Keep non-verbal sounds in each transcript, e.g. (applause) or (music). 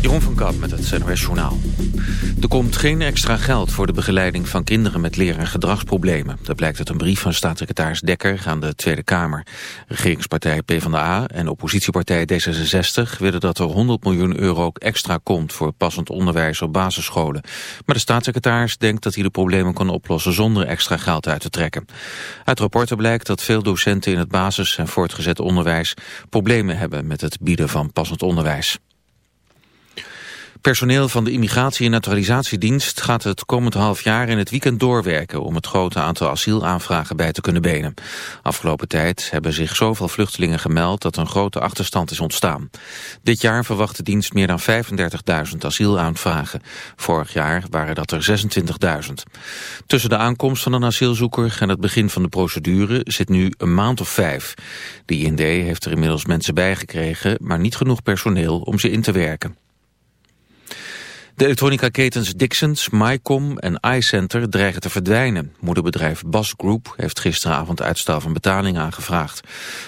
Jeroen van Kamp met het NOS Journaal. Er komt geen extra geld voor de begeleiding van kinderen met leer- en gedragsproblemen. Dat blijkt uit een brief van staatssecretaris Dekker aan de Tweede Kamer. Regeringspartij PvdA en oppositiepartij D66 willen dat er 100 miljoen euro extra komt voor passend onderwijs op basisscholen. Maar de staatssecretaris denkt dat hij de problemen kan oplossen zonder extra geld uit te trekken. Uit rapporten blijkt dat veel docenten in het basis- en voortgezet onderwijs problemen hebben met het bieden van passend onderwijs. Personeel van de Immigratie- en Naturalisatiedienst gaat het komend half jaar in het weekend doorwerken om het grote aantal asielaanvragen bij te kunnen benen. Afgelopen tijd hebben zich zoveel vluchtelingen gemeld dat een grote achterstand is ontstaan. Dit jaar verwacht de dienst meer dan 35.000 asielaanvragen. Vorig jaar waren dat er 26.000. Tussen de aankomst van een asielzoeker en het begin van de procedure zit nu een maand of vijf. De IND heeft er inmiddels mensen bijgekregen, maar niet genoeg personeel om ze in te werken. De elektronica-ketens Dixons, MyCom en iCenter dreigen te verdwijnen. Moederbedrijf Bas Group heeft gisteravond uitstel van betaling aangevraagd.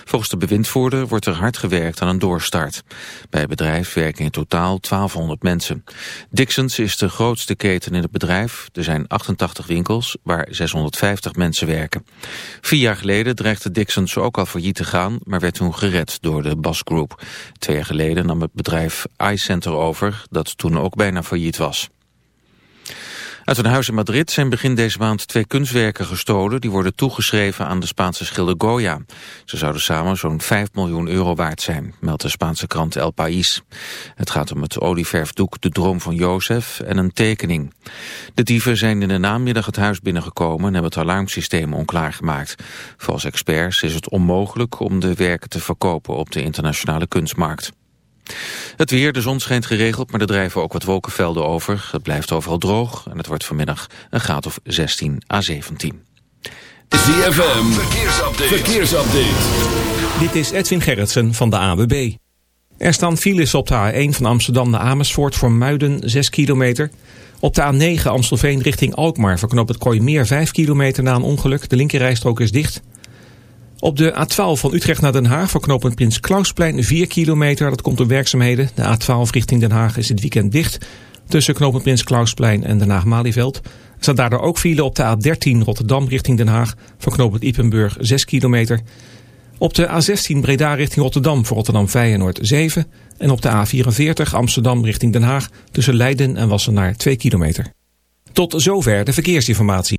Volgens de bewindvoerder wordt er hard gewerkt aan een doorstart. Bij het bedrijf werken in totaal 1200 mensen. Dixons is de grootste keten in het bedrijf. Er zijn 88 winkels waar 650 mensen werken. Vier jaar geleden dreigde Dixons ook al failliet te gaan, maar werd toen gered door de Bas Group. Twee jaar geleden nam het bedrijf iCenter over, dat toen ook bijna failliet was. Uit een huis in Madrid zijn begin deze maand twee kunstwerken gestolen... die worden toegeschreven aan de Spaanse schilder Goya. Ze zouden samen zo'n 5 miljoen euro waard zijn, meldt de Spaanse krant El País. Het gaat om het olieverfdoek De Droom van Jozef en een tekening. De dieven zijn in de namiddag het huis binnengekomen... en hebben het alarmsysteem onklaargemaakt. Volgens experts is het onmogelijk om de werken te verkopen op de internationale kunstmarkt. Het weer, de zon schijnt geregeld, maar er drijven ook wat wolkenvelden over. Het blijft overal droog en het wordt vanmiddag een graad of 16 à 17. ZFM, verkeersupdate. verkeersupdate. Dit is Edwin Gerritsen van de AWB. Er staan files op de A1 van Amsterdam naar Amersfoort voor Muiden 6 kilometer. Op de A9 Amstelveen richting Alkmaar verknoopt het meer 5 kilometer na een ongeluk. De linkerrijstrook is dicht. Op de A12 van Utrecht naar Den Haag voor knooppunt Prins Klausplein 4 kilometer. Dat komt door werkzaamheden. De A12 richting Den Haag is dit weekend dicht. Tussen knooppunt Prins Klausplein en Den Haag-Malieveld. Staat daardoor ook file op de A13 Rotterdam richting Den Haag. Voor knooppunt Ipenburg 6 kilometer. Op de A16 Breda richting Rotterdam voor Rotterdam Feyenoord 7. En op de A44 Amsterdam richting Den Haag tussen Leiden en Wassenaar 2 kilometer. Tot zover de verkeersinformatie.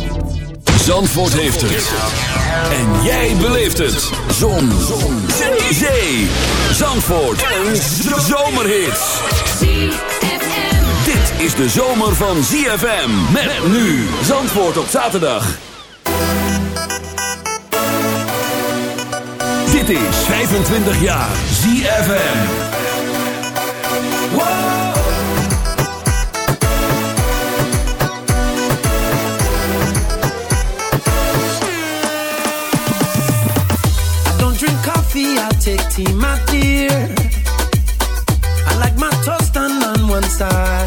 Zandvoort heeft het. En jij beleeft het. Zon. Zon. Zee. Zandvoort. Een zomerhit. Dit is de zomer van ZFM. Met nu. Zandvoort op zaterdag. Dit is 25 jaar ZFM. Tea, my dear. I like my toast done on one side.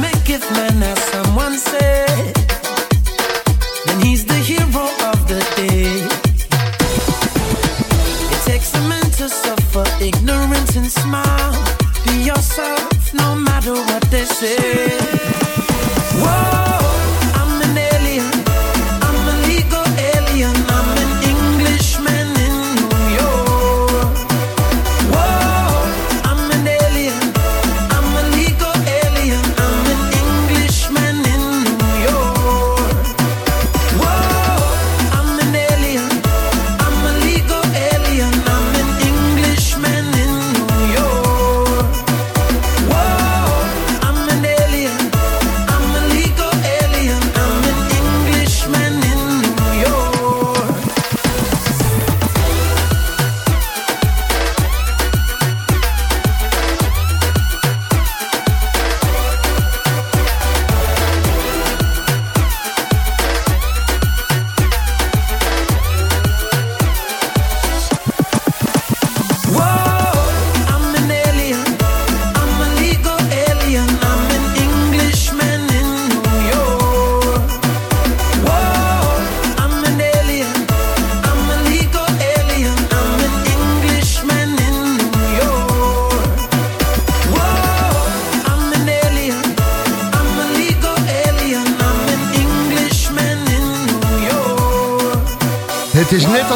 make it man as someone said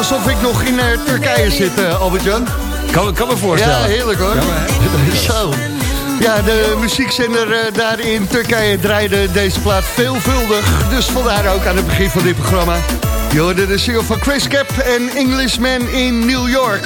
alsof ik nog in eh, Turkije zit, eh, Albert-Jan. Kan, kan me voorstellen. Ja, heerlijk hoor. (laughs) Zo. Ja, de muziekzender eh, daar in Turkije draaide deze plaat veelvuldig. Dus vandaar ook aan het begin van dit programma. Je hoorde de single van Chris Cap en Englishman in New York.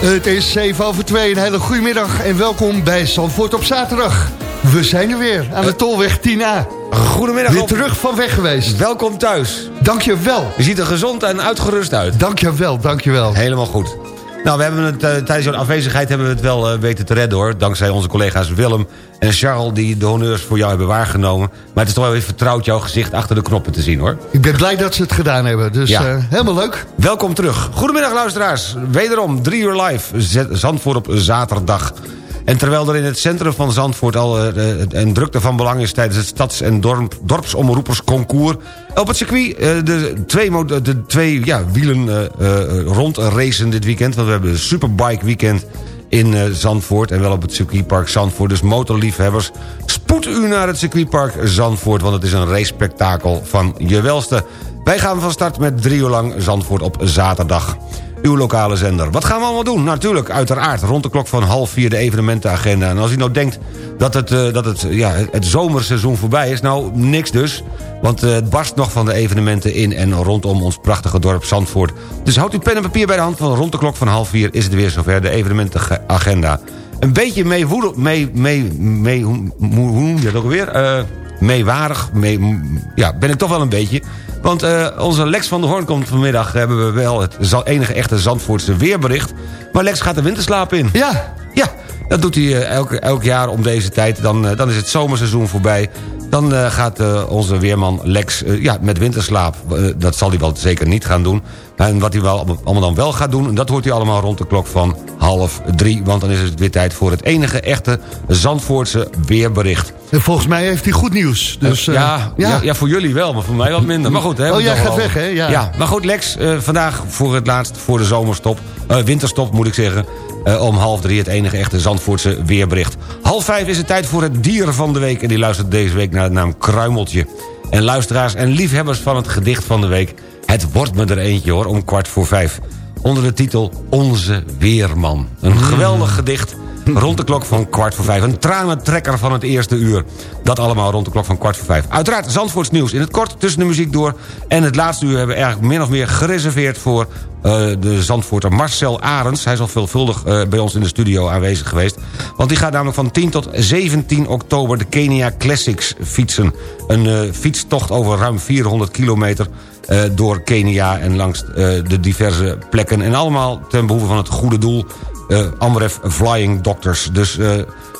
Het is 7 over 2, een hele goede middag en welkom bij Zandvoort op zaterdag. We zijn er weer aan de Tolweg 10A. Goedemiddag. Weer op. terug van weg geweest. Welkom thuis. Dank je wel. Je ziet er gezond en uitgerust uit. Dank je wel, dank je wel. Helemaal goed. Nou, we hebben het, eh, tijdens jouw afwezigheid hebben we het wel eh, weten te redden hoor. Dankzij onze collega's Willem en Charles die de honneurs voor jou hebben waargenomen. Maar het is toch wel weer vertrouwd jouw gezicht achter de knoppen te zien hoor. Ik ben blij dat ze het gedaan hebben, dus Ja. eh, helemaal leuk. Welkom terug. Goedemiddag luisteraars. Wederom drie uur live. Zandvoort op zaterdag. En terwijl er in het centrum van Zandvoort al eh, eh, een drukte van belang is... tijdens het stads- en dorp, dorpsomroepersconcours... op het circuit eh, de twee, de twee ja, wielen eh, eh, rondracen dit weekend. Want we hebben een superbike weekend in eh, Zandvoort... en wel op het circuitpark Zandvoort. Dus motorliefhebbers, spoed u naar het circuitpark Zandvoort... want het is een racespektakel van je welste. Wij gaan van start met drie uur lang Zandvoort op zaterdag. Uw lokale zender. Wat gaan we allemaal doen? Natuurlijk, uiteraard, rond de klok van half vier de evenementenagenda. En als u nou denkt dat het, eh, dat het, ja, het zomerseizoen voorbij is... nou, niks dus. Want eh, het barst nog van de evenementen in en rondom ons prachtige dorp Zandvoort. Dus houd uw pen en papier bij de hand, want rond de klok van half vier... is het weer zover, de evenementenagenda. Een beetje meewoedel, mee, mee, mee, hoe, hoe hoe dat ook weer? Eh meewarig, mee, ja, ben ik toch wel een beetje... Want eh, onze Lex van der Hoorn komt vanmiddag... hebben we wel het enige echte Zandvoortse weerbericht. Maar Lex gaat de winterslaap in. Ja, Ja, dat doet hij eh, elk, elk jaar om deze tijd. Dan, eh, dan is het zomerseizoen voorbij. Dan gaat onze weerman Lex ja, met winterslaap. Dat zal hij wel zeker niet gaan doen. En wat hij wel, allemaal- dan wel gaat doen... dat hoort hij allemaal rond de klok van half drie. Want dan is het weer tijd voor het enige echte Zandvoortse weerbericht. en volgens mij heeft hij goed nieuws. Dus, eh, ja, ja. Ja, voor jullie wel, maar voor mij wat minder. Maar goed, hè, Oh, jij gaat weg, hè? Ja. maar goed, Lex, eh, vandaag voor het laatst voor de zomerstop. eh, winterstop moet ik zeggen. eh, om half drie het enige echte Zandvoortse weerbericht. Half vijf is het tijd voor het dier van de week. En die luistert deze week naar de naam Kruimeltje. En luisteraars en liefhebbers van het gedicht van de week... het wordt me er eentje hoor, om kwart voor vijf. Onder de titel Onze Weerman. Een geweldig gedicht rond de klok van kwart voor vijf. Een tranentrekker van het eerste uur. Dat allemaal rond de klok van kwart voor vijf. Uiteraard Zandvoorts nieuws in het kort tussen de muziek door. En het laatste uur hebben we eigenlijk min of meer gereserveerd... voor eh, de Zandvoorter Marcel Arends. Hij is al veelvuldig eh, bij ons in de studio aanwezig geweest. Want die gaat namelijk van 10 tot 17 oktober de Kenia Classics fietsen. Een eh, fietstocht over ruim 400 kilometer door Kenia en langs de diverse plekken. En allemaal ten behoeve van het goede doel... Amref Flying Doctors. Dus eh,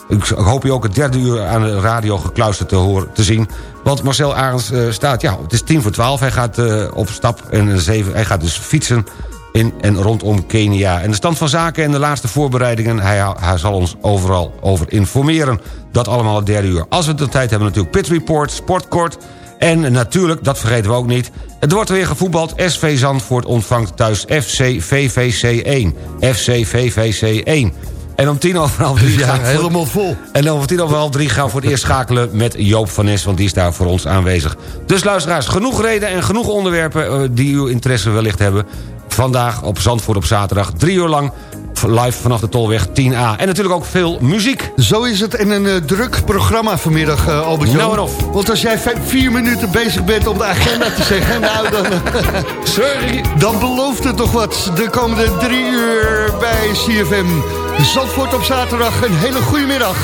ik hoop je ook het derde uur aan de radio gekluisterd te, horen, te zien. Want Marcel Arends eh, staat, ja, het is tien voor twaalf. Hij gaat eh, op stap en zeven, hij gaat dus fietsen in en rondom Kenia. En de stand van zaken en de laatste voorbereidingen... hij, hij zal ons overal over informeren. Dat allemaal het derde uur. Als we de tijd hebben natuurlijk Pit Report, Sportkort... En natuurlijk, dat vergeten we ook niet... het wordt weer gevoetbald. SV Zandvoort ontvangt thuis FC VVC 1. FC VVC 1. En om tien over half drie Ja, gaan helemaal vol. en om tien over half drie gaan we voor het eerst schakelen met Joop van Nes... want die is daar voor ons aanwezig. Dus luisteraars, genoeg reden en genoeg onderwerpen... eh, die uw interesse wellicht hebben. Vandaag op Zandvoort op zaterdag, drie uur lang... live vanaf de Tolweg 10A. En natuurlijk ook veel muziek. Zo is het in een eh, druk programma vanmiddag, eh albert Nou en of. Want als jij vier minuten bezig bent om de agenda te zeggen... (laughs) nou, dan, Sorry. dan belooft het toch wat. De komende drie uur bij CFM. Zandvoort op zaterdag. Een hele goede middag.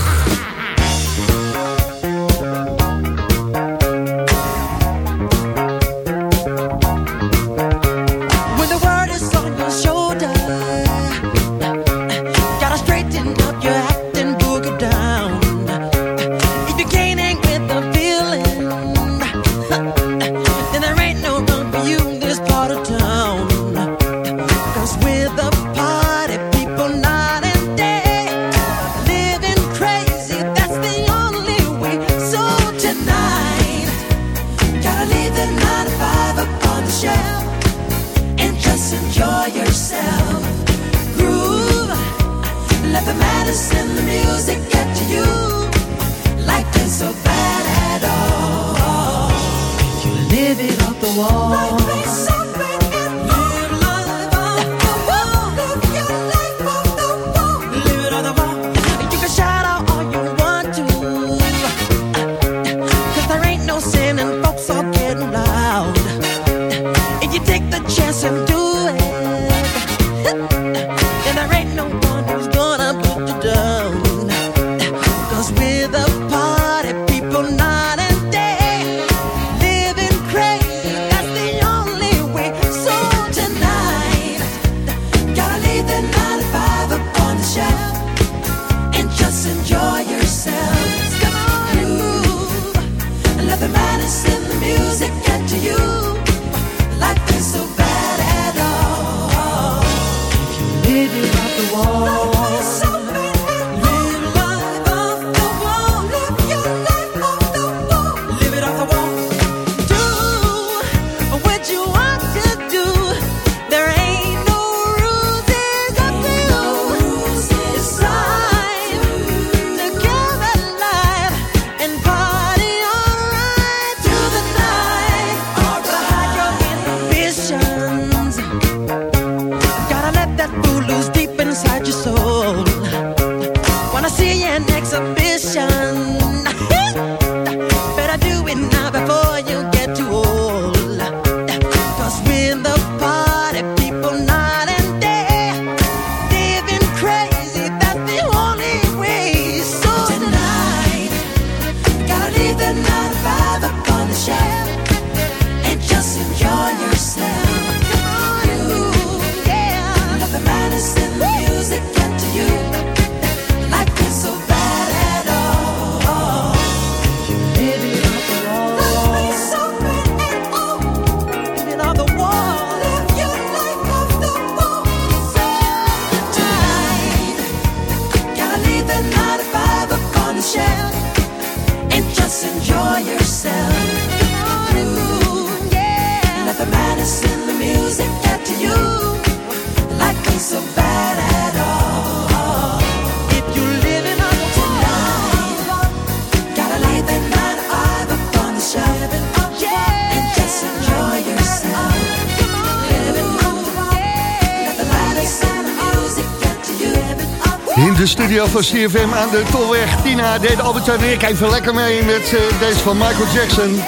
Studio van CFM aan de Tolweg. Tina deed Albert en ik even lekker mee met eh, deze van Michael Jackson.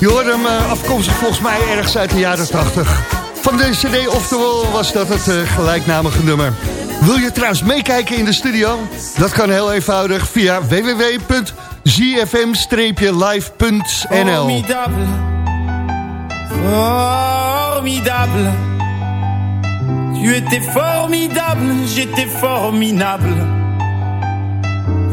Je hoorde hem eh, afkomstig volgens mij ergens uit de jaren 80. Van de cd oftewel was dat het eh, gelijknamige nummer. Wil je trouwens meekijken in de studio? Dat kan heel eenvoudig via www.zfm-live.nl Formidable. Formidable. Tu étais formidable, j'étais formidable.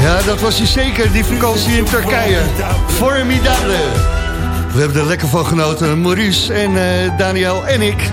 Ja, dat was hij zeker, die vakantie in Turkije. Formidable. We hebben er lekker van genoten, Maurice en eh, Daniel en ik.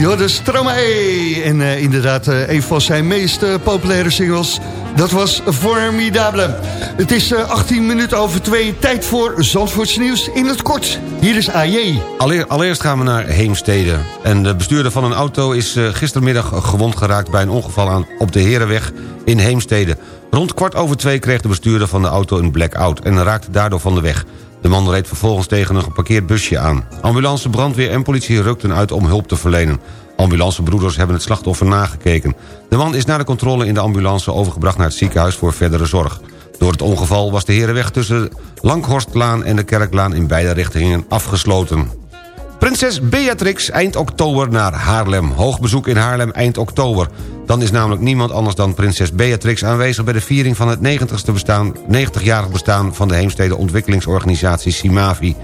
Joris Stromae. En eh, inderdaad, eh, een van zijn meest eh, populaire singles. Dat was Formidable. Het is eh, 18 minuten over twee. Tijd voor Zandvoorts nieuws in het kort. Hier is AJ. Allereerst gaan we naar Heemstede. En de bestuurder van een auto is gistermiddag gewond geraakt... bij een ongeval aan, op de Herenweg in Heemstede. Rond kwart over twee kreeg de bestuurder van de auto een blackout... en raakte daardoor van de weg. De man reed vervolgens tegen een geparkeerd busje aan. Ambulance, brandweer en politie rukten uit om hulp te verlenen. Ambulancebroeders hebben het slachtoffer nagekeken. De man is na de controle in de ambulance overgebracht naar het ziekenhuis voor verdere zorg. Door het ongeval was de Herenweg tussen Langhorstlaan en de Kerklaan in beide richtingen afgesloten. Prinses Beatrix eind oktober naar Haarlem. Hoog bezoek in Haarlem eind oktober. Dan is namelijk niemand anders dan prinses Beatrix aanwezig... bij de viering van het 90ste bestaan, 90-jarig bestaan... van de Heemstede Ontwikkelingsorganisatie Simavi.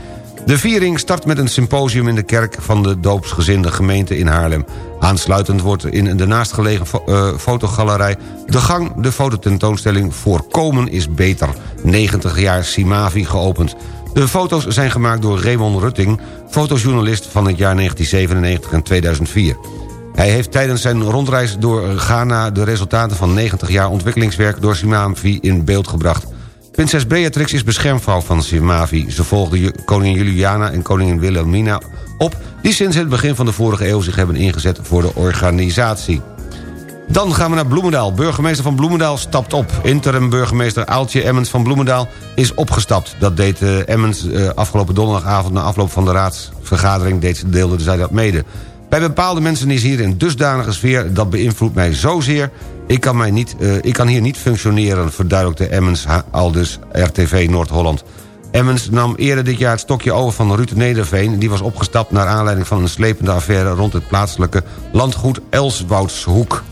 De viering start met een symposium in de kerk... van de doopsgezinde gemeente in Haarlem. Aansluitend wordt in de naastgelegen fo eh, fotogalerij... De Gang de fototentoonstelling Voorkomen is beter. 90 jaar Simavi geopend. De foto's zijn gemaakt door Raymond Rutting... fotojournalist van het jaar 1997 en 2004. Hij heeft tijdens zijn rondreis door Ghana... de resultaten van 90 jaar ontwikkelingswerk door Simavi in beeld gebracht. Prinses Beatrix is beschermvrouw van Simavi. Ze volgde koningin Juliana en koningin Wilhelmina op... die sinds het begin van de vorige eeuw zich hebben ingezet voor de organisatie. Dan gaan we naar Bloemendaal. Burgemeester van Bloemendaal stapt op. Interim burgemeester Aaltje Emmens van Bloemendaal is opgestapt. Dat deed eh, Emmens eh, afgelopen donderdagavond... na afloop van de raadsvergadering deed, deelde zij dat mede. Bij bepaalde mensen is hier een dusdanige sfeer... dat beïnvloedt mij zozeer. Ik kan, mij niet, eh, ik kan hier niet functioneren... verduidelijkte Emmens aldus RTV Noord-Holland. Emmens nam eerder dit jaar het stokje over van Ruud Nederveen... die was opgestapt naar aanleiding van een slepende affaire... rond het plaatselijke landgoed Elswoudshoek.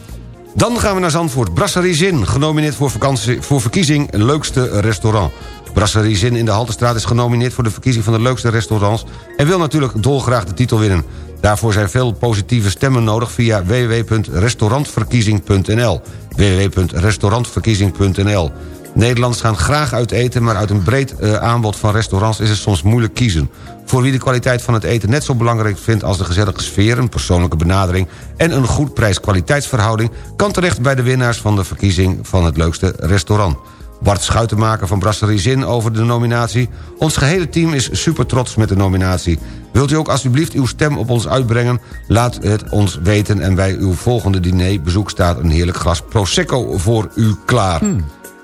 Dan gaan we naar Zandvoort. Brasserie Zin, genomineerd voor, vakantie, voor verkiezing Leukste Restaurant. Brasserie Zin in de Haltestraat is genomineerd voor de verkiezing van de leukste restaurants... en wil natuurlijk dolgraag de titel winnen. Daarvoor zijn veel positieve stemmen nodig via www.restaurantverkiezing.nl www.restaurantverkiezing.nl Nederlanders gaan graag uit eten... maar uit een breed uh, aanbod van restaurants is het soms moeilijk kiezen. Voor wie de kwaliteit van het eten net zo belangrijk vindt... als de gezellige sfeer, een persoonlijke benadering... en een goed prijs-kwaliteitsverhouding... kan terecht bij de winnaars van de verkiezing van het leukste restaurant. Bart Schuitenmaker van Brasserie Zin over de nominatie. Ons gehele team is super trots met de nominatie. Wilt u ook alsjeblieft uw stem op ons uitbrengen? Laat het ons weten en bij uw volgende dinerbezoek staat een heerlijk glas Prosecco voor u klaar.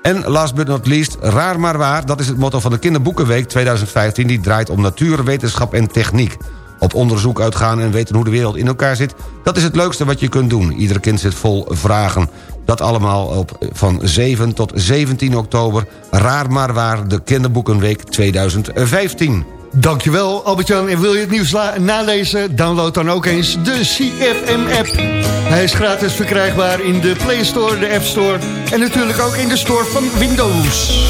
En last but not least, raar maar waar... dat is het motto van de Kinderboekenweek 2015... die draait om natuur, wetenschap en techniek. Op onderzoek uitgaan en weten hoe de wereld in elkaar zit... dat is het leukste wat je kunt doen. Ieder kind zit vol vragen. Dat allemaal op van 7 tot 17 oktober. Raar maar waar, de Kinderboekenweek 2015. Dankjewel Albert-Jan. En wil je het nieuws nalezen? Download dan ook eens de CFM-app. Hij is gratis verkrijgbaar in de Play Store, de App Store... en natuurlijk ook in de store van Windows.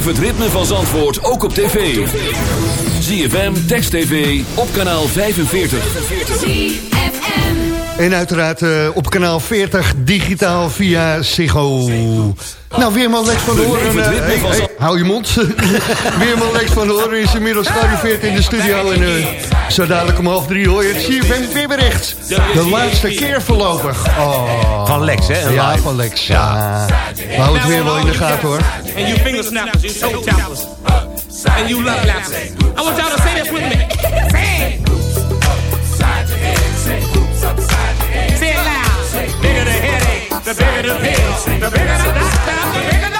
Beleef het ritme van Zandvoort ook op tv. ZFM, Text TV, op kanaal 45. En uiteraard eh, op kanaal 40 digitaal via Ziggo. Nou, Weerman Lex van eh, ritme hey, hey, hou je mond. (laughs) Weerman Lex van Hoorn is inmiddels gearriveerd in de studio. En eh, zo dadelijk om half drie hoor je het CFM weerbericht. De laatste keer voorlopig. Oh. Van Lex, hè? een Ja, live. van Lex. Ja. We houden het weer wel in de gaten hoor. And you finger snappers, you toe tappers, and you love lappers. I want y'all to say this with me. Say it. Say it loud. Bigger the headache, the bigger the pill. The bigger the bigger the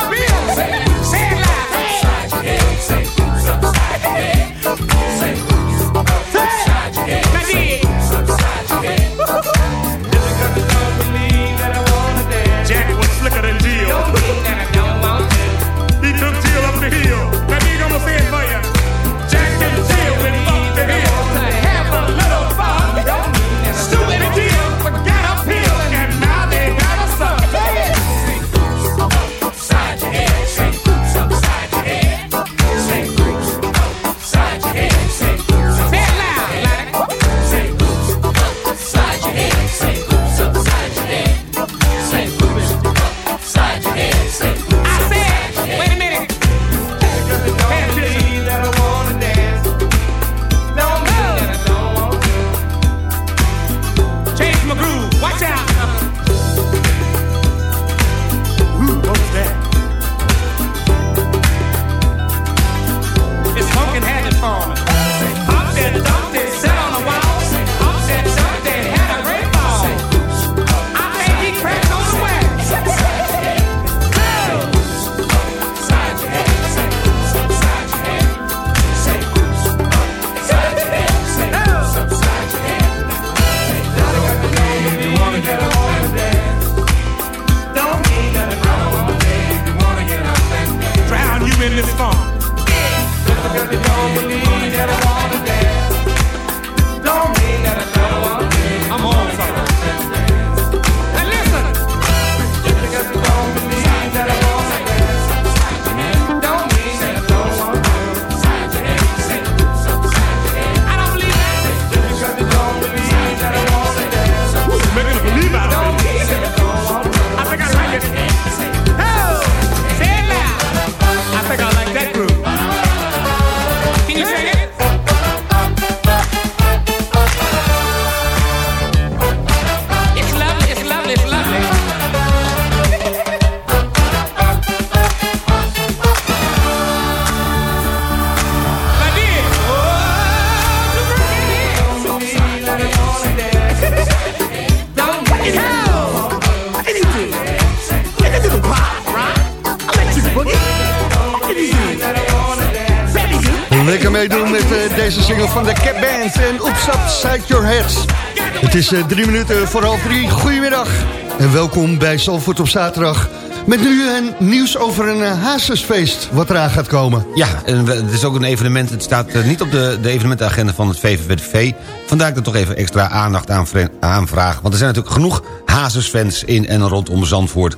is eh, drie minuten voor half drie. Goedemiddag en welkom bij Zalvoort op zaterdag. Met nu een nieuws over een uh, hazesfeest wat eraan gaat komen. Ja, en het is ook een evenement. Het staat eh, niet op de, de evenementenagenda van het VVV. Vandaar dat ik er toch even extra aandacht aan, vre- aan vraag. Want er zijn natuurlijk genoeg hazesfans in en rondom Zandvoort.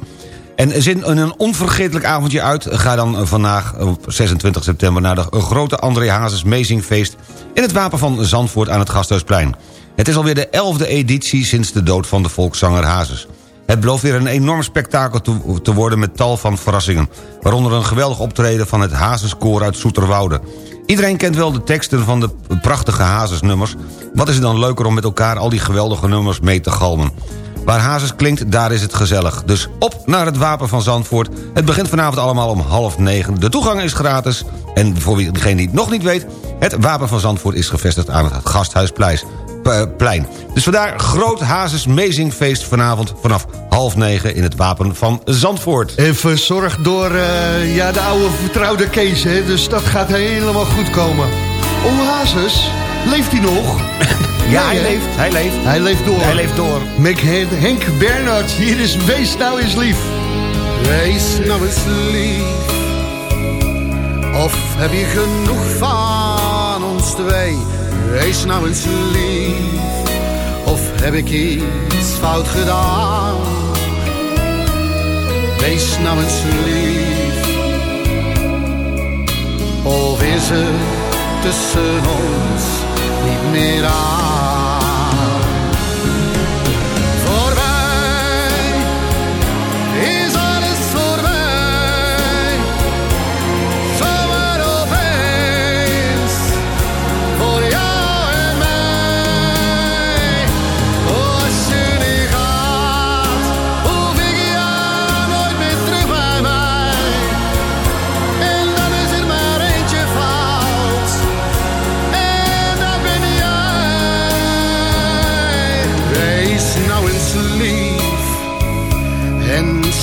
En zin in een onvergetelijk avondje uit... ga dan vandaag op 26 september naar de grote André Hazes Mezingfeest... in het Wapen van Zandvoort aan het Gasthuisplein. Het is alweer de elfde editie sinds de dood van de volkszanger Hazes. Het belooft weer een enorm spektakel te, worden met tal van verrassingen. Waaronder een geweldig optreden van het Hazeskoor uit Soeterwoude. Iedereen kent wel de teksten van de prachtige Hazesnummers. Wat is het dan leuker om met elkaar al die geweldige nummers mee te galmen. Waar Hazes klinkt, daar is het gezellig. Dus op naar het Wapen van Zandvoort. Het begint vanavond allemaal om half negen. De toegang is gratis. En voor degene die het nog niet weet... het Wapen van Zandvoort is gevestigd aan het Gasthuisplein. Dus vandaar groot Hazes Mezingfeest vanavond vanaf half negen in het Wapen van Zandvoort. En verzorgd door eh, ja, de oude vertrouwde Kees, hè? dus dat gaat helemaal goed komen. Oom Hazes, leeft hij nog? (laughs) Ja, Nee, hij leeft, hij leeft. Hij leeft door. Hij leeft door. Hen- Henk Bernhard, hier is Wees nou eens lief. Wees nou eens lief. Of heb je genoeg van ons twee? Wees nou eens lief. Of heb ik iets fout gedaan? Wees nou eens lief. Of is het tussen ons niet meer aan?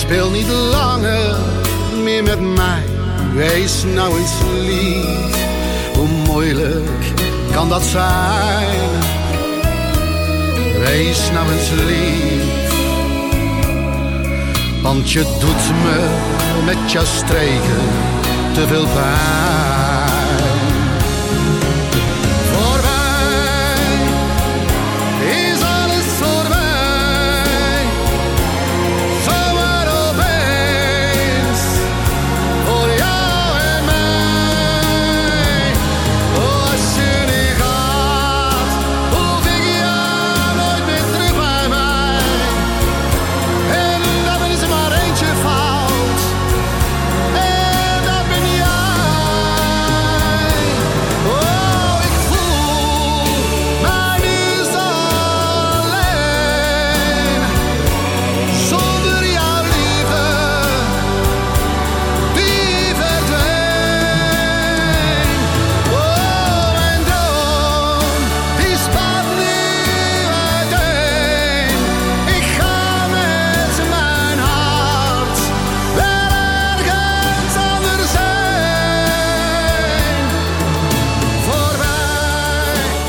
Speel niet langer meer met mij. Wees nou eens lief. Hoe moeilijk kan dat zijn? Wees nou eens lief. Want je doet me met je streken te veel pijn.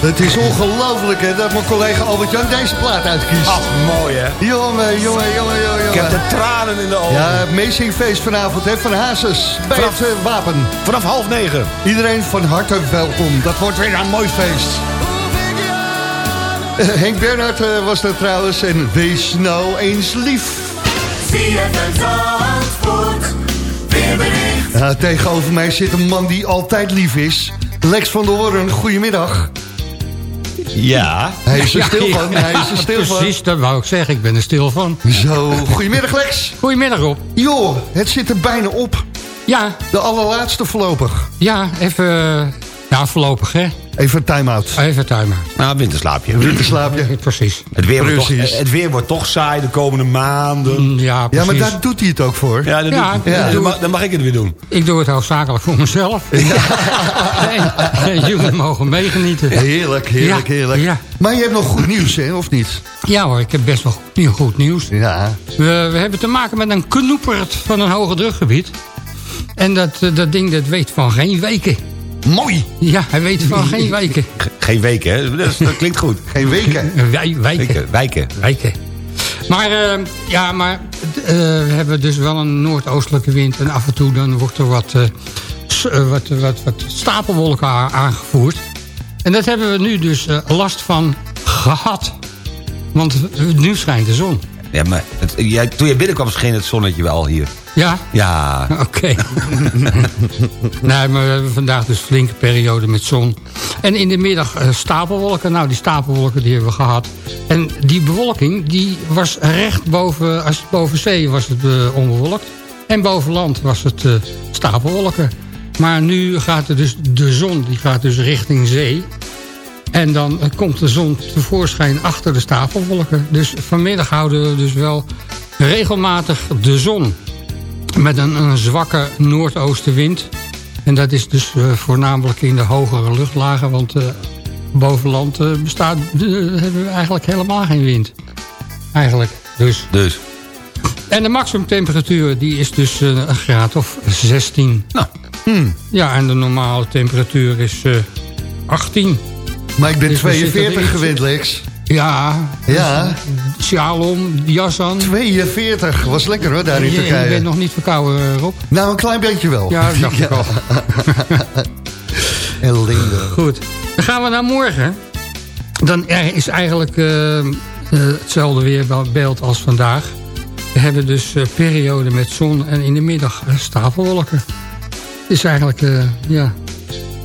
Het is ongelooflijk hè, dat mijn collega Albert-Jan deze plaat uitkiest. Ach, mooi hè. Jongen, jongen, jongen, jongen. Ik heb de tranen in de ogen. Ja, het Mezingfeest vanavond hè, van Hazes bij Vanaf- het eh, Wapen. Vanaf half negen. Iedereen van harte welkom. Dat wordt weer een mooi feest. Eh, Henk Bernhard eh, was dat trouwens en wees nou eens lief. Ja, tegenover mij zit een man die altijd lief is. Lex van der Hoorn, goedemiddag. Ja. Hij is er (laughs) stil van, hij is er stil van. Precies, dat wou ik zeggen. Ik ben er stil van. Zo, goedemiddag Lex. Goedemiddag Rob. Joh, het zit er bijna op. Ja, De allerlaatste voorlopig. ja, even... eh, Ja, voorlopig hè. Even een time-out. Even tuin Nou, winterslaapje. Winterslaapje. (laughs) Precies. Het weer, wordt toch, Precies. het weer wordt toch saai de komende maanden. Mm, Ja, Ja, precies. maar daar doet hij het ook voor. Ja, dan, Ja, doe- ja. dan, mag, dan mag ik het weer doen. Ik doe het hoofdzakelijk voor mezelf. (laughs) en jullie mogen meegenieten. Heerlijk, heerlijk, Ja, heerlijk. ja. Maar je hebt nog goed nieuws, hè, of niet? Ja hoor, ik heb best wel goed, nieuw- goed nieuws. Ja. We, we hebben te maken met een knoepert van een hoge drukgebied. En dat, eh, dat ding dat weet van geen weken. Mooi. Ja, hij weet van geen (laughs) wijken. Geen weken, hè? Dat, is- dat klinkt goed. (laughs) Geen weken. Wij, wijken. Weken, wijken. Wijken. Maar, eh, ja, maar eh, we hebben dus wel een noordoostelijke wind. En af en toe dan wordt er wat, eh, wat, wat, wat stapelwolken aangevoerd. En dat hebben we nu dus eh, last van gehad. Want nu schijnt de zon. Ja, maar het, jij, toen je binnenkwam scheen het zonnetje wel hier. Ja? Ja. Oké. (laughs) nee, maar we hebben vandaag dus een flinke periode met zon. En in de middag eh, stapelwolken. Nou, die stapelwolken die hebben we gehad. En die bewolking, die was recht boven... Als het boven zee was het eh, onbewolkt. En boven land was het eh, stapelwolken. Maar nu gaat er dus de zon, die gaat dus richting zee. En dan komt de zon tevoorschijn achter de stapelwolken. Dus vanmiddag houden we dus wel regelmatig de zon. Met een, een zwakke noordoostenwind. En dat is dus eh, voornamelijk in de hogere luchtlagen. Want eh, boven land eh, bestaat, hebben we eigenlijk helemaal geen wind. Eigenlijk. Dus. Dus. En de maximumtemperatuur die is dus een graad of 16. Nou. Ja, en de normale temperatuur is eh 18. Maar ik ben Dus we zitten 42 erin. gewend, Lex. Ja. Ja. Sjaal om, jas aan. 42. Was lekker hoor, daar in Je, je Turkije. bent nog niet verkouden, eh, Rob. Nou, een klein beetje wel. Ja, dat dacht ik (laughs) al. (laughs) Ellende. Goed. Dan gaan we naar morgen. Dan is eigenlijk eh, eh, hetzelfde weerbeeld als vandaag. We hebben dus eh periode met zon en in de middag stapelwolken. Het is eigenlijk ja,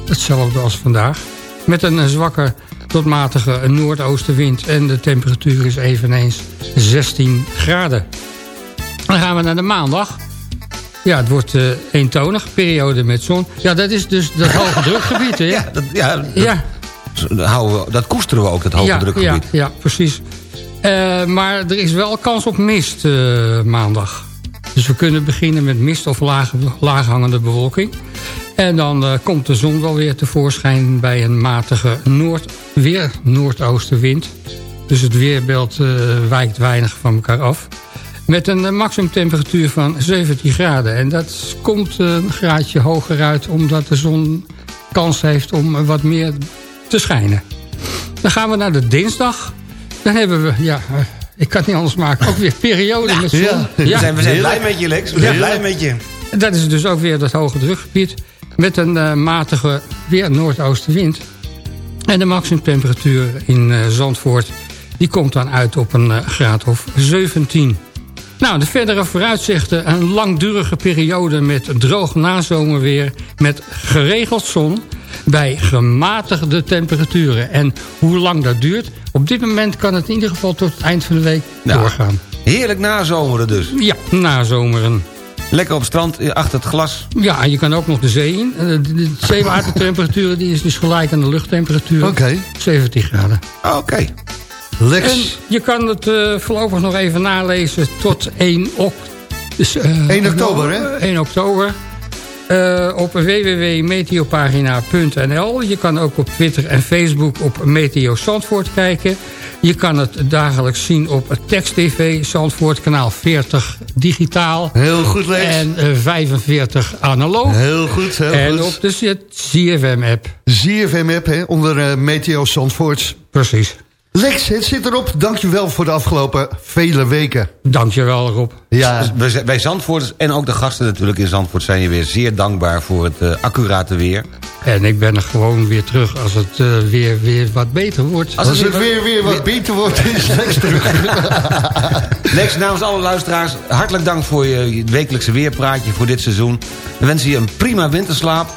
hetzelfde als vandaag. Met een zwakke tot matige noordoostenwind. En de temperatuur is eveneens 16 graden. Dan gaan we naar de maandag. Ja, het wordt eh eentonig. Periode met zon. Ja, dat is dus dat hoge (laughs) drukgebied, hè? Ja, dat, ja, dat, Ja. dat houden we, dat koesteren we ook, dat hoge ja, drukgebied. Ja, ja precies. Eh, maar er is wel kans op mist eh, maandag. Dus we kunnen beginnen met mist of laag, laaghangende bewolking. En dan eh, komt de zon wel weer tevoorschijn bij een matige noord, weer noordoostenwind. Dus het weerbeeld eh, wijkt weinig van elkaar af. Met een eh, maximumtemperatuur van 17 graden. En dat komt een graadje hoger uit omdat de zon kans heeft om wat meer te schijnen. Dan gaan we naar de dinsdag. Dan hebben we, ja, ik kan het niet anders maken, ook weer periode met zon. ja. We zijn, we zijn Heerlijk. blij met je, Lex. We zijn blij met je. Dat is dus ook weer dat hoge drukgebied. Met een eh, matige weer noordoostenwind. En de maximumtemperatuur in eh, Zandvoort... die komt dan uit op een eh, graad of 17. Nou, de verdere vooruitzichten. Een langdurige periode met droog nazomerweer... met geregeld zon bij gematigde temperaturen. En hoe lang dat duurt... op dit moment kan het in ieder geval tot het eind van de week Nou. doorgaan. Heerlijk nazomeren dus. Ja, nazomeren. Lekker op het strand, eh, achter het glas. Ja, en je kan ook nog de zee in. Eh, De, zeewatertemperatuur die is dus gelijk aan de luchttemperatuur. Oké. 17 graden. Oké. Lex. En je kan het eh, voorlopig nog even nalezen tot 1, ok dus, eh, 1 oktober, hè? 1 oktober. Op www.meteopagina.nl. Je kan ook op Twitter en Facebook op Meteo Zandvoort kijken. Je kan het dagelijks zien op Text TV Zandvoort, kanaal 40 digitaal. Heel goed, Lex. En eh, 45 analoog. Heel goed, heel en goed. op de CFM-app. ZFM-app, hè, onder eh, Meteo Zandvoort. Precies. Lex, het zit erop. Dankjewel voor de afgelopen vele weken. Dankjewel, Rob. Ja, Wij Zandvoorters en ook de gasten natuurlijk in Zandvoort... zijn je weer zeer dankbaar voor het eh, accurate weer. En ik ben er gewoon weer terug als het eh, weer, weer wat beter wordt. als het weer, weer wat beter wordt, is (laughs) Lex terug. Lex, namens alle luisteraars, hartelijk dank voor je wekelijkse weerpraatje voor dit seizoen. We wensen je een prima winterslaap.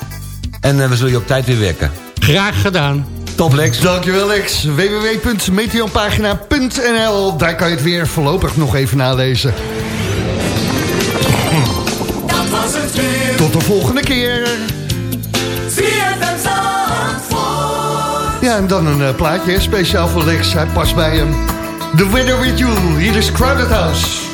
En eh, we zullen je op tijd weer wekken. Graag gedaan. Top, Lex. Dankjewel, Lex. www.meteopagina.nl Daar kan je het weer voorlopig nog even nalezen. Dat was het weer. Tot de volgende keer. Ja, en dan een eh, plaatje, hè, speciaal voor Lex. Hij past bij hem. The Weather With You. Hier is Crowded House.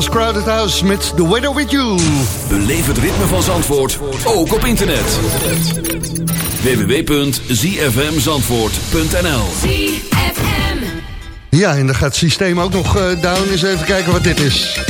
Was Crowded House met The Weather With You. Beleef het ritme van Zandvoort, ook op internet. www.zfmzandvoort.nl Ja, en dan gaat het systeem ook nog eh, down. Eens even kijken wat dit is.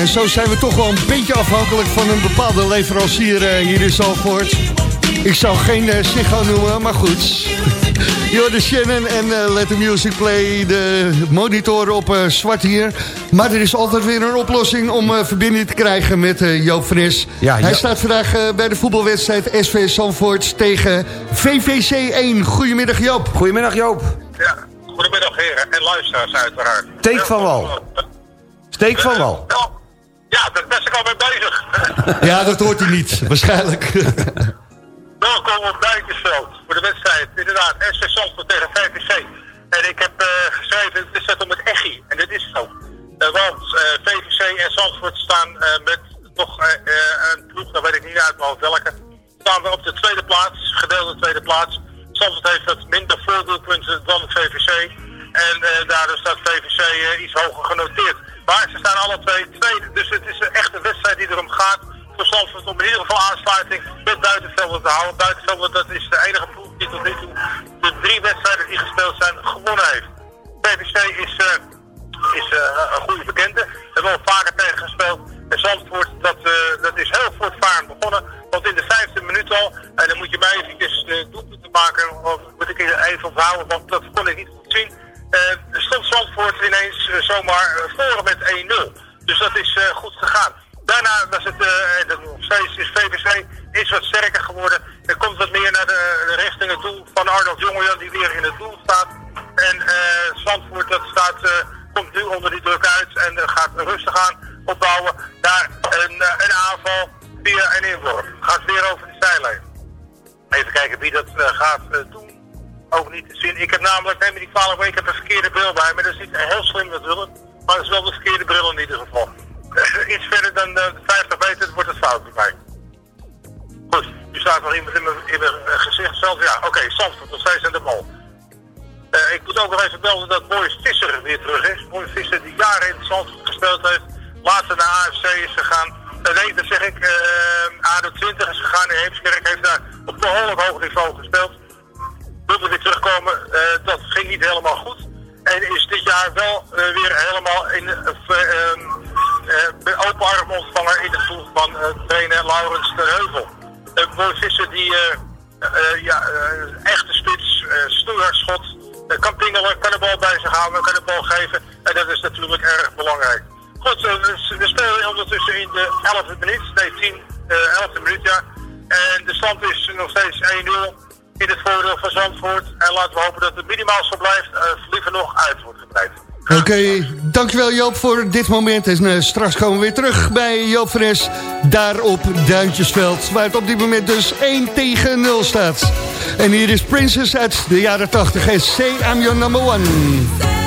En zo zijn we toch wel een beetje afhankelijk van een bepaalde leverancier eh, hier in Zalvoort. Ik zou geen uh, Ziggo noemen, maar goed. (laughs) Jorde Shannon en eh, Let the Music Play, de monitoren op zwart hier. Maar er is altijd weer een oplossing om eh, verbinding te krijgen met eh, Joop Fris. Ja, Hij Jo- staat vandaag bij de voetbalwedstrijd SV Zandvoort tegen VVC 1. Goedemiddag Joop. Goedemiddag Joop. Ja, goedemiddag heren en luisteraars uiteraard. Steek van wal. Steek van wal. Ja, daar ben ik al mee bezig. (laughs) Ja, dat hoort hij niet, waarschijnlijk. (laughs) Welkom op Duintjesveld voor de wedstrijd. Inderdaad, SV Zandvoort tegen VVC. En ik heb eh, geschreven, het staat om het echi. En dit is zo. Eh, want eh, VVC en Zandvoort staan met nog een ploeg, dan weet ik niet uit welke. Staan we op de tweede plaats, gedeelde tweede plaats. Zandvoort heeft wat minder voordoelpunten dan het VVC. En daardoor staat VVC iets hoger genoteerd. Maar ze staan alle twee tweede. Dus het is echt een wedstrijd die erom gaat voor Zandvoort om in ieder geval aansluiting met Buitenvelden te houden. Buitenvelden, dat is de enige ploeg die tot nu toe de drie wedstrijden die gespeeld zijn gewonnen heeft. PVC is, eh, is eh, een goede bekende. We hebben al vaker tegen gespeeld. En Zandvoort, dat, eh, dat is heel voortvarend begonnen. Want in de vijfde minuut al, en dan moet je mij eventjes doelpunten maken, of moet ik even onthouden, want dat kon ik niet goed zien. Eh, stond Zandvoort ineens eh, zomaar eh, voor met 1-0. Dus dat is goed gegaan. Daarna was het, nog steeds is VVC is wat sterker geworden. Er komt wat meer naar de, richting het doel van Arnold Jongejan die weer in het doel staat. En Zandvoort dat staat, komt nu onder die druk uit en gaat rustig aan opbouwen naar een, een aanval via een inworp. Gaat weer over de zijlijn. Even kijken wie dat gaat doen. Ook niet te zien. Ik heb namelijk, neem me niet kwalijk, ik heb een verkeerde bril bij. Maar dat is niet heel slim natuurlijk. Maar dat is wel de verkeerde bril in ieder geval. (laughs) Iets verder dan eh, 50 meter wordt het fout bij mij. Goed, nu staat nog iemand in mijn, eh, gezicht zelf. Ja, oké, Zandvoort, nog steeds de bal. Eh, ik moet ook nog even melden dat Boris Visser weer terug is. Boris Visser die jaren in Zandvoort gespeeld heeft. Later naar AFC is gegaan. Eh, nee, dat zeg ik. eh ADO 20 is gegaan in Heemskerk. Heeft daar op behoorlijk hoog niveau gespeeld. Wilde weer terugkomen. eh, dat ging niet helemaal goed. En is dit jaar wel eh, weer helemaal in uh, open arm ontvangen in het doel van trainer Laurens ten Heuvel. Boris Visser die ja, echte spits, stoerschot, kan pingelen, kan de bal bij zich houden, kan de bal geven. En dat is natuurlijk erg belangrijk. Goed, we, spelen ondertussen in de 11e minuut, nee 10, eh 11e minuut ja. En de stand is nog steeds 1-0 in het voordeel van Zandvoort. En laten we hopen dat het minimaal zo blijft, eh, liever nog uit wordt gebreid. Oké, dankjewel Joop voor dit moment. En eh, straks komen we weer terug bij Joop Fres, daar op Duintjesveld. Waar het op dit moment dus 1 tegen 0 staat. En hier is Princess uit de jaren 80 en Say I'm Your Number One.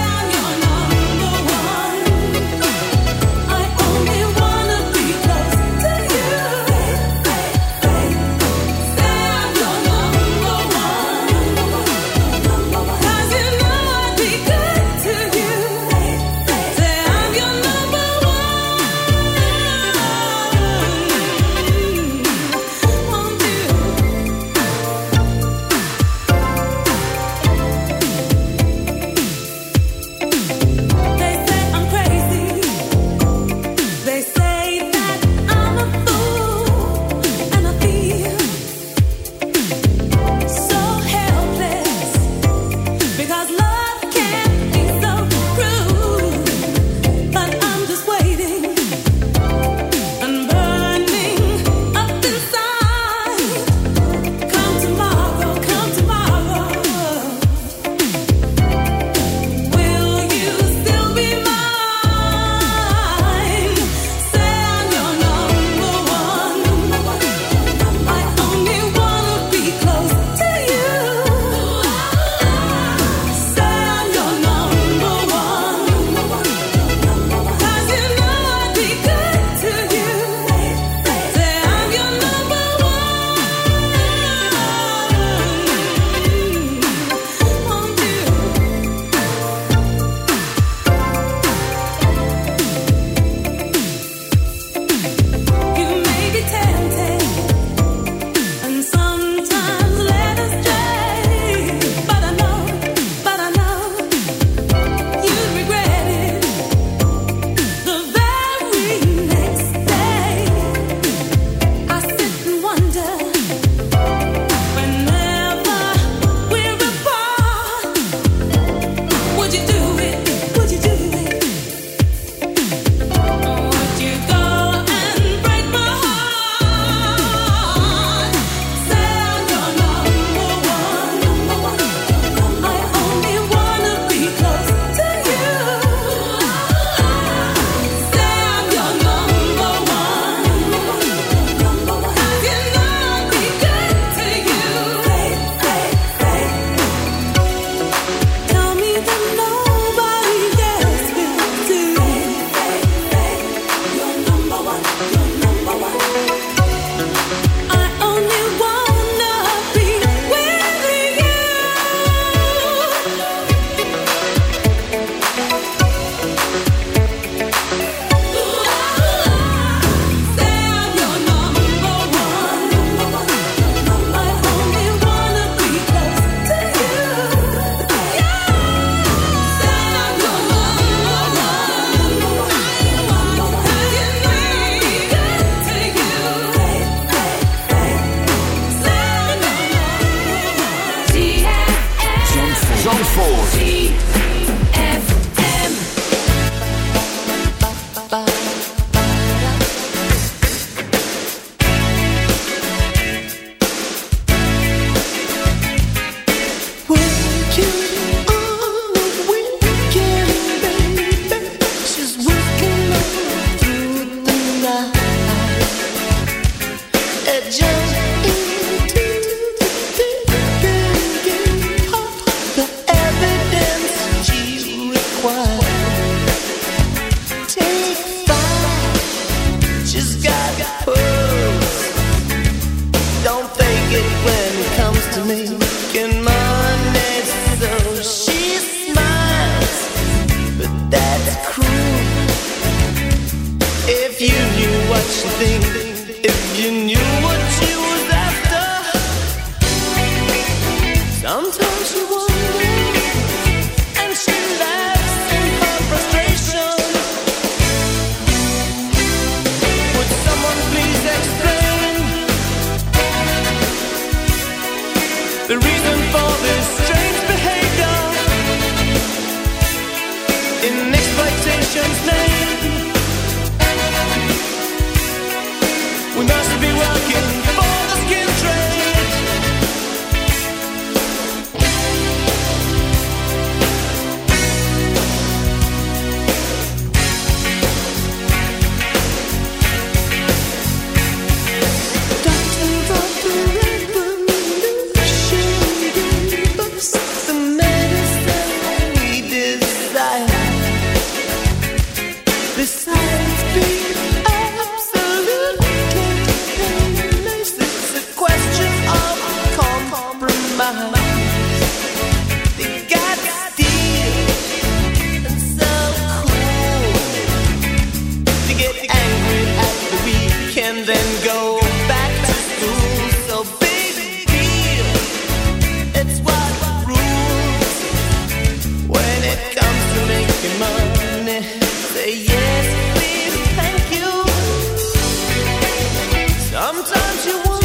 You wonder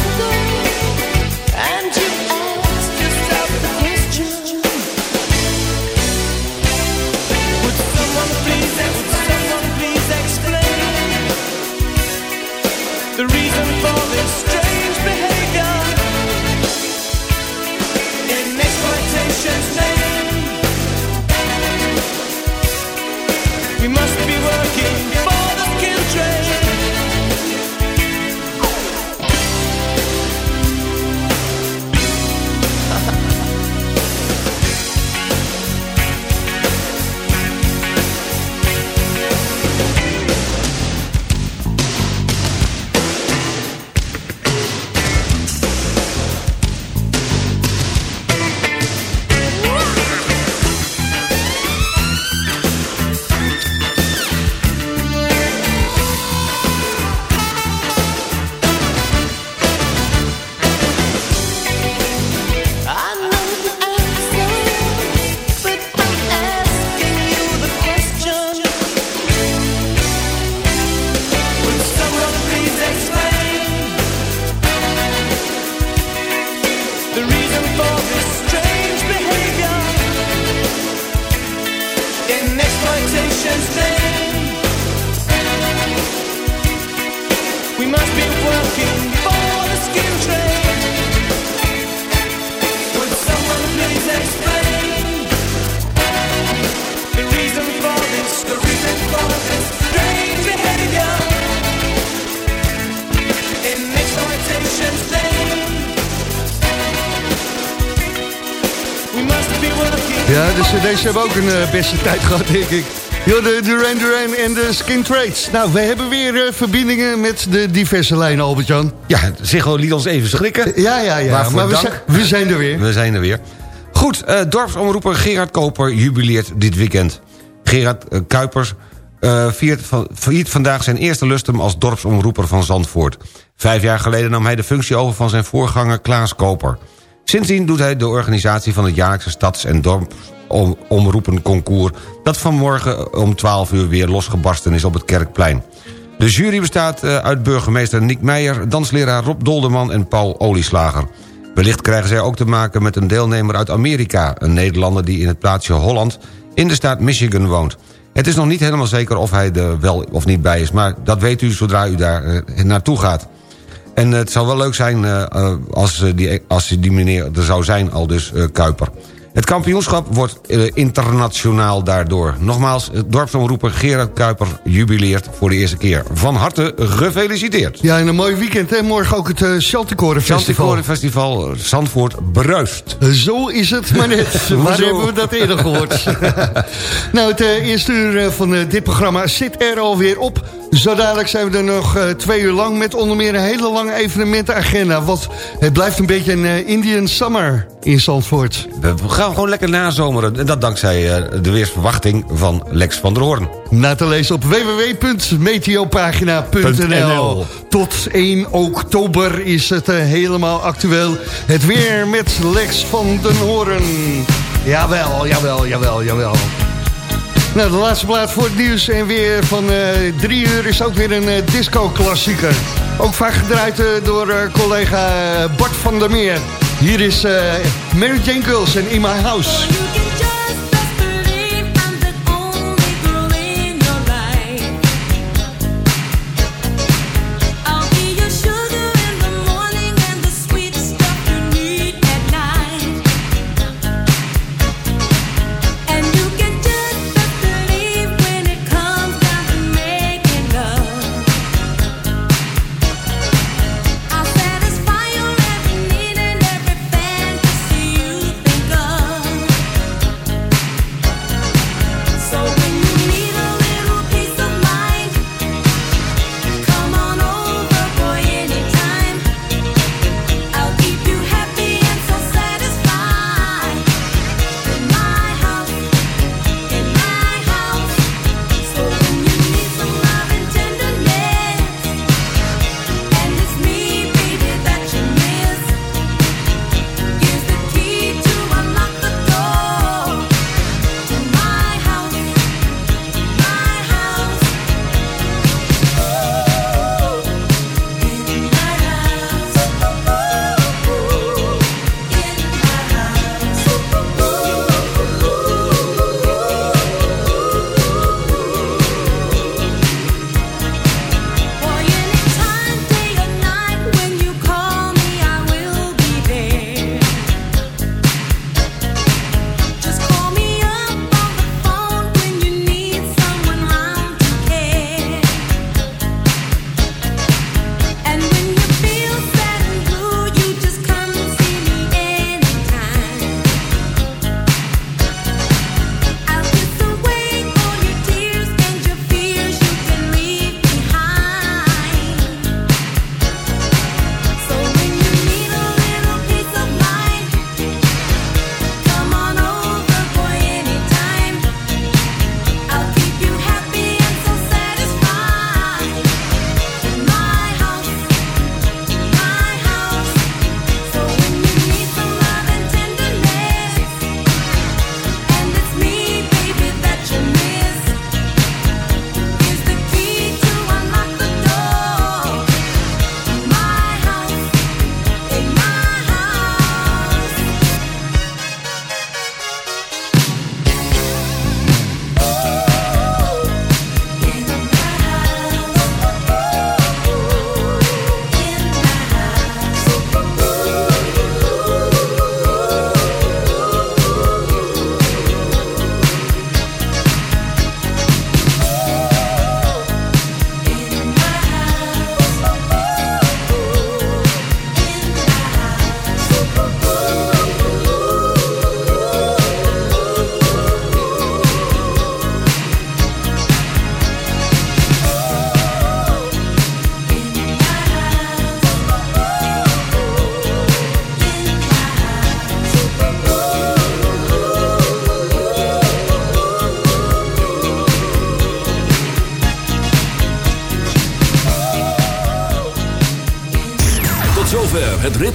hebben ook een eh, beste tijd gehad, denk ik. De Duran Duran en de Skin Trades. Nou, we hebben weer eh, verbindingen met de diverse lijnen, Albert-Jan. Ja, Ziggo liet ons even schrikken. Ja, ja, ja. Waarvoor Maar we dank. zijn, we zijn er weer. We zijn er weer. Goed, eh, dorpsomroeper Gerard Koper jubileert dit weekend. Gerard eh, Kuipers viert, van, viert vandaag zijn eerste lustum als dorpsomroeper van Zandvoort. Vijf jaar geleden nam hij de functie over van zijn voorganger Klaas Koper. Sindsdien doet hij de organisatie van het jaarlijkse stads- en dorpsomroepenconcours... dat vanmorgen om 12 uur weer losgebarsten is op het Kerkplein. De jury bestaat eh, uit burgemeester Nick Meijer... dansleraar Rob Dolderman en Paul Olieslager. Wellicht krijgen zij ook te maken met een deelnemer uit Amerika... een Nederlander die in het plaatsje Holland in de staat Michigan woont. Het is nog niet helemaal zeker of hij er wel of niet bij is... maar dat weet u zodra u daar eh, naartoe gaat. En het zou wel leuk zijn eh, eh, als, eh, die, als die meneer er zou zijn, al dus eh, Kuiper. Het kampioenschap wordt eh, internationaal daardoor. Nogmaals, dorpsomroeper Gerard Kuiper jubileert voor de eerste keer. Van harte gefeliciteerd. Ja, en een mooi weekend, hè? Morgen ook het uh, Chanticoren Festival. Festival, eh, Zandvoort bruist. Zo is het maar net. (laughs) Waar Zo. hebben we dat eerder gehoord? (laughs) nou, het eh, eerste uur eh, van eh, dit programma zit er alweer op. Zo dadelijk zijn we er nog eh, twee uur lang... met onder meer een hele lange evenementenagenda. Want het blijft een beetje een eh, Indian Summer in Zandvoort. We gaan gewoon lekker nazomeren. En dat dankzij eh, de weersverwachting van Lex van der Hoorn. Na te lezen op www.meteopagina.nl Tot 1 oktober is het eh, helemaal actueel. Het weer met Lex van den Hoorn. Jawel, jawel, jawel, jawel. Nou, de laatste plaat voor het nieuws en weer van eh, drie uur is ook weer een eh, disco-klassieker. Ook vaak gedraaid eh, door eh, collega eh, Bart van der Meer. Hier is eh, Mary Jane Girls In My House.